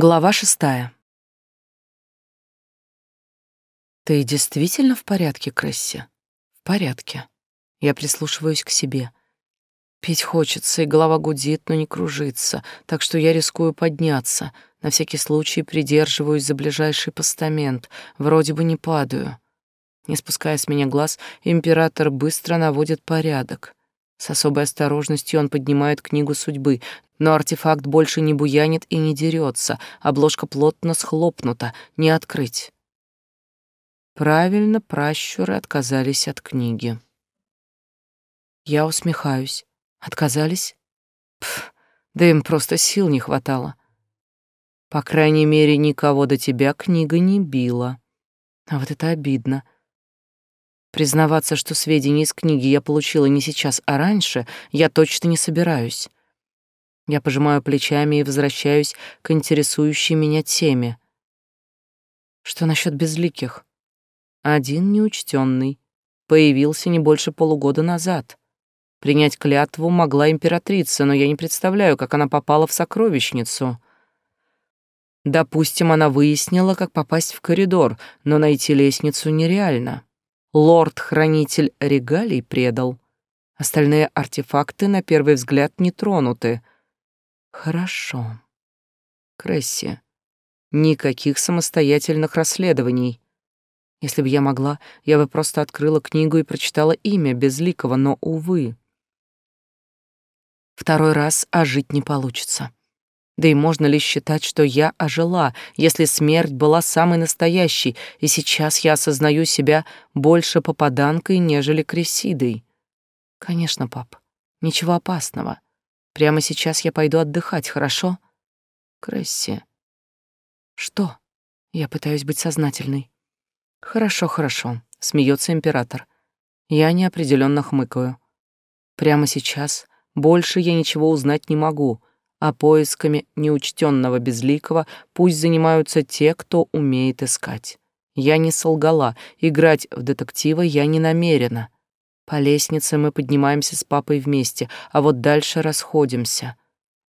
Глава шестая. «Ты действительно в порядке, Кресси?» «В порядке». Я прислушиваюсь к себе. Пить хочется, и голова гудит, но не кружится, так что я рискую подняться. На всякий случай придерживаюсь за ближайший постамент. Вроде бы не падаю. Не спуская с меня глаз, император быстро наводит порядок. С особой осторожностью он поднимает книгу судьбы, но артефакт больше не буянит и не дерется, обложка плотно схлопнута, не открыть. Правильно, пращуры отказались от книги. Я усмехаюсь. Отказались? Пф, да им просто сил не хватало. По крайней мере, никого до тебя книга не била. А вот это обидно. Признаваться, что сведения из книги я получила не сейчас, а раньше, я точно не собираюсь. Я пожимаю плечами и возвращаюсь к интересующей меня теме. Что насчет безликих? Один неучтенный. Появился не больше полугода назад. Принять клятву могла императрица, но я не представляю, как она попала в сокровищницу. Допустим, она выяснила, как попасть в коридор, но найти лестницу нереально лорд-хранитель регалий предал. Остальные артефакты на первый взгляд не тронуты. Хорошо. Кресси, никаких самостоятельных расследований. Если бы я могла, я бы просто открыла книгу и прочитала имя Безликого, но, увы. Второй раз ожить не получится. Да и можно ли считать, что я ожила, если смерть была самой настоящей, и сейчас я осознаю себя больше попаданкой, нежели кресидой? Конечно, пап, ничего опасного. Прямо сейчас я пойду отдыхать, хорошо? Кресси. Что? Я пытаюсь быть сознательной. Хорошо, хорошо, смеется император. Я неопределенно хмыкаю. Прямо сейчас больше я ничего узнать не могу — а поисками неучтенного безликого пусть занимаются те, кто умеет искать. Я не солгала, играть в детектива я не намерена. По лестнице мы поднимаемся с папой вместе, а вот дальше расходимся.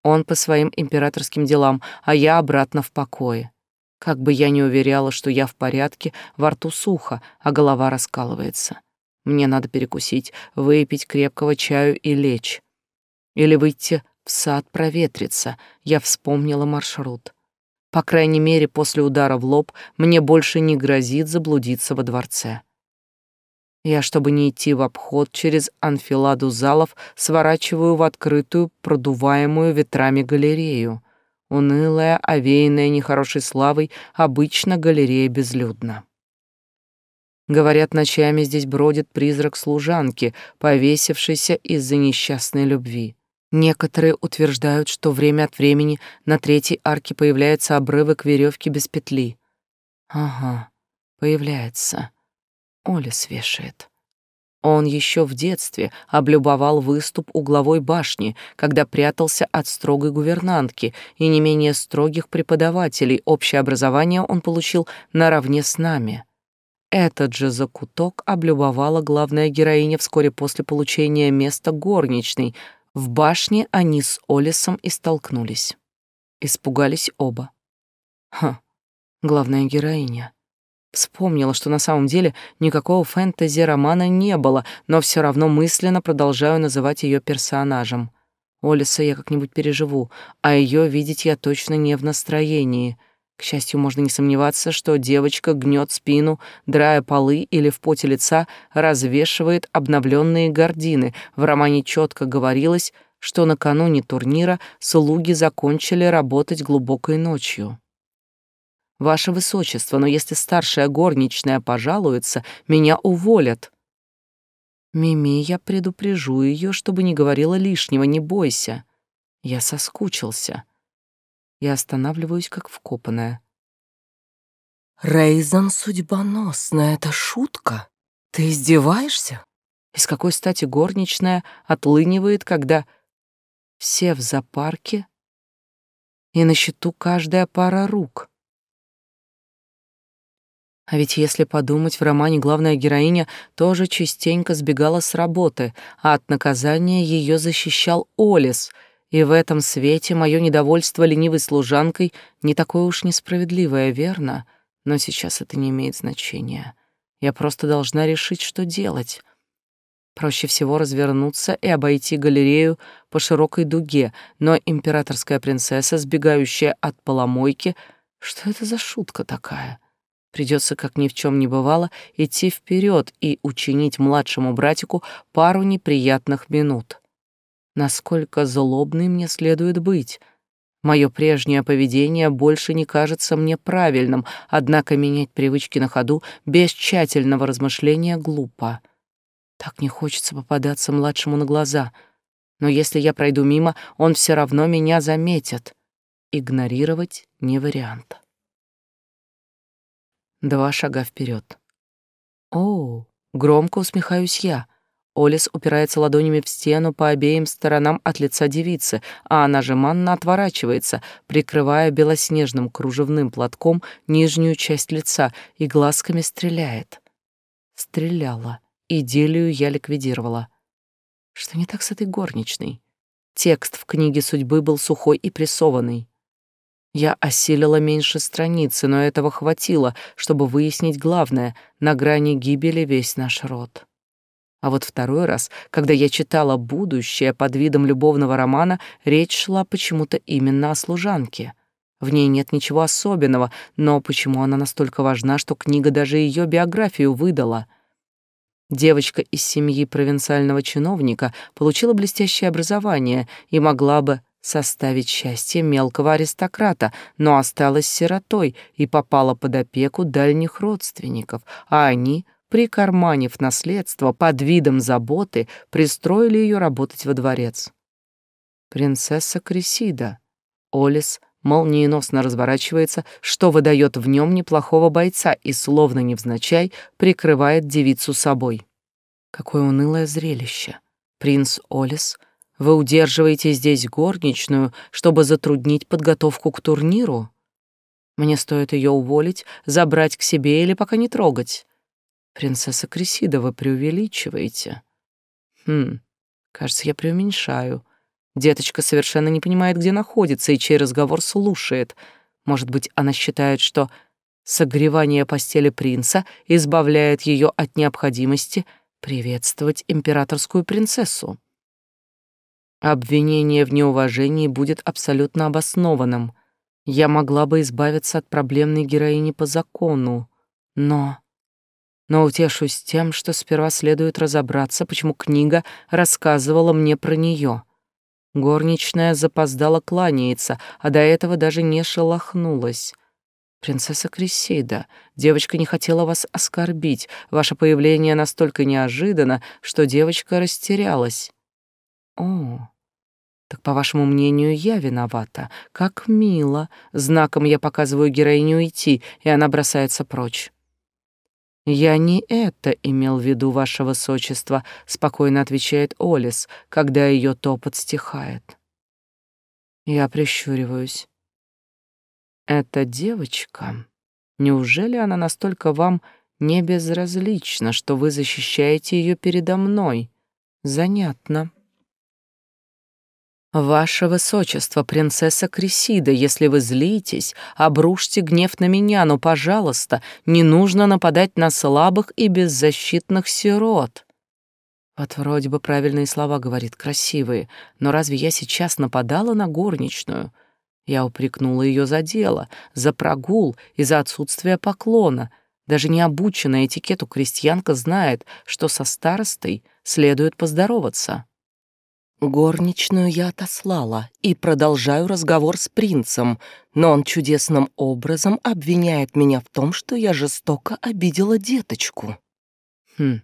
Он по своим императорским делам, а я обратно в покое. Как бы я ни уверяла, что я в порядке, во рту сухо, а голова раскалывается. Мне надо перекусить, выпить крепкого чаю и лечь. Или выйти в сад проветриться, я вспомнила маршрут. По крайней мере, после удара в лоб мне больше не грозит заблудиться во дворце. Я, чтобы не идти в обход через анфиладу залов, сворачиваю в открытую, продуваемую ветрами галерею. Унылая, овеянная нехорошей славой, обычно галерея безлюдна. Говорят, ночами здесь бродит призрак служанки, повесившейся из-за несчастной любви. Некоторые утверждают, что время от времени на третьей арке появляется обрывок веревки без петли. Ага, появляется. Оля свешает. Он еще в детстве облюбовал выступ угловой башни, когда прятался от строгой гувернантки, и не менее строгих преподавателей общее образование он получил наравне с нами. Этот же закуток облюбовала главная героиня вскоре после получения места горничной в башне они с Олесом и столкнулись. Испугались оба. Ха, главная героиня. Вспомнила, что на самом деле никакого фэнтези-романа не было, но все равно мысленно продолжаю называть ее персонажем. Олиса я как-нибудь переживу, а ее видеть я точно не в настроении. К счастью, можно не сомневаться, что девочка гнет спину, драя полы или в поте лица развешивает обновленные гардины. В романе четко говорилось, что накануне турнира слуги закончили работать глубокой ночью. «Ваше Высочество, но если старшая горничная пожалуется, меня уволят». «Мими, я предупрежу ее, чтобы не говорила лишнего, не бойся. Я соскучился». Я останавливаюсь, как вкопанная. Рейзан судьбоносная, это шутка? Ты издеваешься? И с какой стати горничная отлынивает, когда все в зоопарке и на счету каждая пара рук? А ведь если подумать, в романе главная героиня тоже частенько сбегала с работы, а от наказания ее защищал Олес — и в этом свете мое недовольство ленивой служанкой не такое уж несправедливое, верно? Но сейчас это не имеет значения. Я просто должна решить, что делать. Проще всего развернуться и обойти галерею по широкой дуге, но императорская принцесса, сбегающая от поломойки, что это за шутка такая? Придется, как ни в чем не бывало, идти вперед и учинить младшему братику пару неприятных минут. Насколько злобной мне следует быть? Мое прежнее поведение больше не кажется мне правильным, однако менять привычки на ходу без тщательного размышления глупо. Так не хочется попадаться младшему на глаза. Но если я пройду мимо, он все равно меня заметит. Игнорировать не вариант. Два шага вперед. О, громко усмехаюсь я. Олис упирается ладонями в стену по обеим сторонам от лица девицы, а она же манно отворачивается, прикрывая белоснежным кружевным платком нижнюю часть лица и глазками стреляет. Стреляла. Идиллию я ликвидировала. Что не так с этой горничной? Текст в книге судьбы был сухой и прессованный. Я осилила меньше страницы, но этого хватило, чтобы выяснить главное — на грани гибели весь наш род. А вот второй раз, когда я читала «Будущее» под видом любовного романа, речь шла почему-то именно о служанке. В ней нет ничего особенного, но почему она настолько важна, что книга даже ее биографию выдала — Девочка из семьи провинциального чиновника получила блестящее образование и могла бы составить счастье мелкого аристократа, но осталась сиротой и попала под опеку дальних родственников, а они, прикарманив наследство под видом заботы, пристроили ее работать во дворец. Принцесса Крисида, Олис молниеносно разворачивается, что выдает в нем неплохого бойца и, словно невзначай, прикрывает девицу собой. Какое унылое зрелище. Принц Олис, вы удерживаете здесь горничную, чтобы затруднить подготовку к турниру? Мне стоит ее уволить, забрать к себе или пока не трогать. Принцесса Крисида, вы преувеличиваете. Хм, кажется, я преуменьшаю. Деточка совершенно не понимает, где находится и чей разговор слушает. Может быть, она считает, что согревание постели принца избавляет ее от необходимости приветствовать императорскую принцессу. Обвинение в неуважении будет абсолютно обоснованным. Я могла бы избавиться от проблемной героини по закону, но... Но утешусь тем, что сперва следует разобраться, почему книга рассказывала мне про нее. Горничная запоздала кланяется, а до этого даже не шелохнулась. «Принцесса Крисейда, девочка не хотела вас оскорбить. Ваше появление настолько неожиданно, что девочка растерялась». «О, так, по вашему мнению, я виновата. Как мило. Знаком я показываю героиню идти, и она бросается прочь. «Я не это имел в виду, ваше высочество», — спокойно отвечает Олис, когда ее топот стихает. Я прищуриваюсь. «Эта девочка, неужели она настолько вам не безразлична, что вы защищаете ее передо мной? Занятно». «Ваше высочество, принцесса Крисида, если вы злитесь, обрушьте гнев на меня, но, пожалуйста, не нужно нападать на слабых и беззащитных сирот». Вот вроде бы правильные слова говорит, красивые, но разве я сейчас нападала на горничную? Я упрекнула ее за дело, за прогул и за отсутствие поклона. Даже не обученная этикету крестьянка знает, что со старостой следует поздороваться. Горничную я отослала и продолжаю разговор с принцем, но он чудесным образом обвиняет меня в том, что я жестоко обидела деточку. Хм.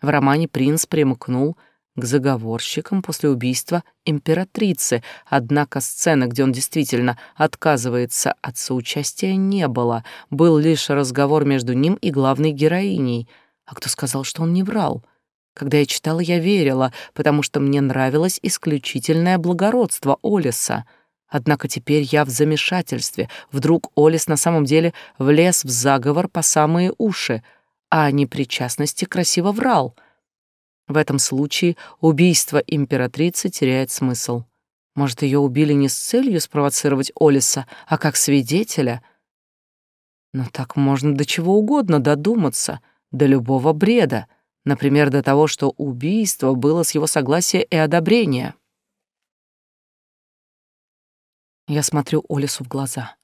В романе принц примкнул к заговорщикам после убийства императрицы, однако сцены, где он действительно отказывается от соучастия, не было. Был лишь разговор между ним и главной героиней. А кто сказал, что он не врал? Когда я читала, я верила, потому что мне нравилось исключительное благородство Олиса. Однако теперь я в замешательстве. Вдруг Олис на самом деле влез в заговор по самые уши, а о непричастности красиво врал. В этом случае убийство императрицы теряет смысл. Может, ее убили не с целью спровоцировать Олиса, а как свидетеля? Но так можно до чего угодно додуматься, до любого бреда, например, до того, что убийство было с его согласия и одобрения. Я смотрю Олису в глаза.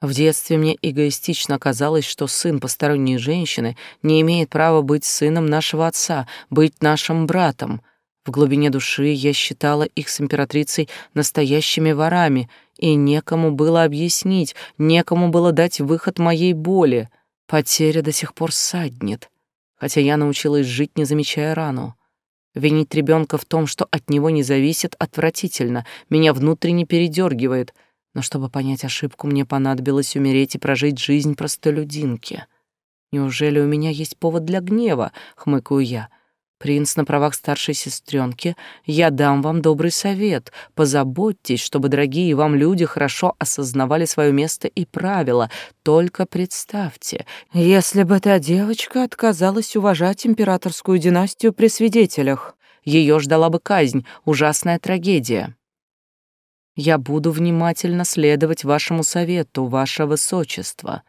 В детстве мне эгоистично казалось, что сын посторонней женщины не имеет права быть сыном нашего отца, быть нашим братом. В глубине души я считала их с императрицей настоящими ворами, и некому было объяснить, некому было дать выход моей боли. Потеря до сих пор саднет, хотя я научилась жить, не замечая рану. Винить ребенка в том, что от него не зависит, отвратительно, меня внутренне передергивает — но чтобы понять ошибку, мне понадобилось умереть и прожить жизнь простолюдинки. Неужели у меня есть повод для гнева, хмыкаю я. Принц на правах старшей сестренки, я дам вам добрый совет. Позаботьтесь, чтобы дорогие вам люди хорошо осознавали свое место и правила. Только представьте, если бы та девочка отказалась уважать императорскую династию при свидетелях, ее ждала бы казнь, ужасная трагедия. Я буду внимательно следовать вашему совету, ваше высочество.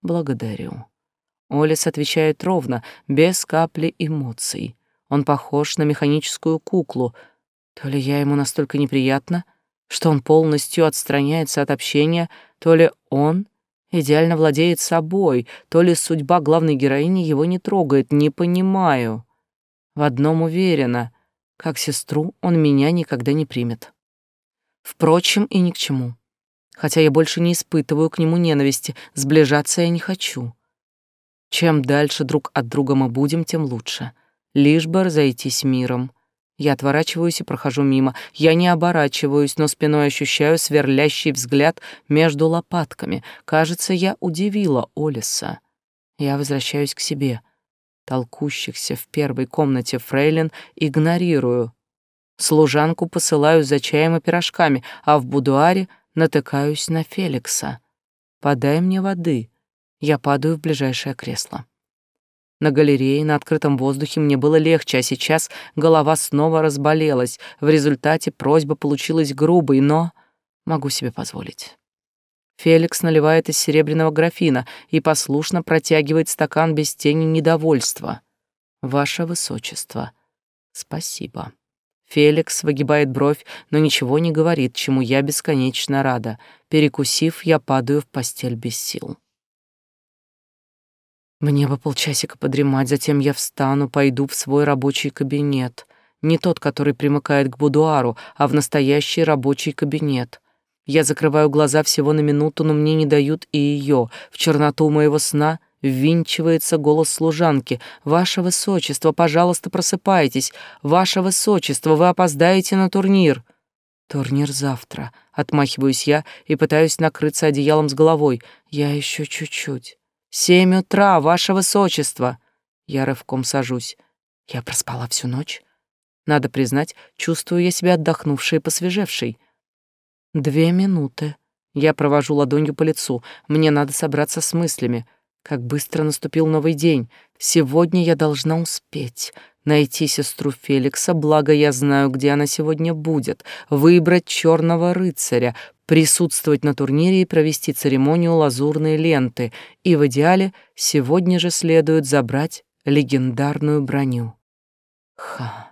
Благодарю. Олес отвечает ровно, без капли эмоций. Он похож на механическую куклу. То ли я ему настолько неприятна, что он полностью отстраняется от общения, то ли он идеально владеет собой, то ли судьба главной героини его не трогает, не понимаю. В одном уверена, как сестру он меня никогда не примет. Впрочем, и ни к чему. Хотя я больше не испытываю к нему ненависти, сближаться я не хочу. Чем дальше друг от друга мы будем, тем лучше. Лишь бы разойтись миром. Я отворачиваюсь и прохожу мимо. Я не оборачиваюсь, но спиной ощущаю сверлящий взгляд между лопатками. Кажется, я удивила Олиса. Я возвращаюсь к себе. Толкущихся в первой комнате фрейлин игнорирую, Служанку посылаю за чаем и пирожками, а в будуаре натыкаюсь на Феликса. «Подай мне воды». Я падаю в ближайшее кресло. На галерее, на открытом воздухе мне было легче, а сейчас голова снова разболелась. В результате просьба получилась грубой, но могу себе позволить. Феликс наливает из серебряного графина и послушно протягивает стакан без тени недовольства. «Ваше высочество, спасибо». Феликс выгибает бровь, но ничего не говорит, чему я бесконечно рада. Перекусив, я падаю в постель без сил. Мне бы полчасика подремать, затем я встану, пойду в свой рабочий кабинет. Не тот, который примыкает к будуару, а в настоящий рабочий кабинет. Я закрываю глаза всего на минуту, но мне не дают и ее. В черноту моего сна Ввинчивается голос служанки. «Ваше высочество, пожалуйста, просыпайтесь! Ваше высочество, вы опоздаете на турнир!» «Турнир завтра», — отмахиваюсь я и пытаюсь накрыться одеялом с головой. «Я еще чуть-чуть». «Семь утра, ваше высочество!» Я рывком сажусь. Я проспала всю ночь. Надо признать, чувствую я себя отдохнувшей и посвежевшей. Две минуты. Я провожу ладонью по лицу. Мне надо собраться с мыслями. Как быстро наступил новый день. Сегодня я должна успеть найти сестру Феликса, благо я знаю, где она сегодня будет, выбрать черного рыцаря, присутствовать на турнире и провести церемонию лазурной ленты, и в идеале сегодня же следует забрать легендарную броню. Ха.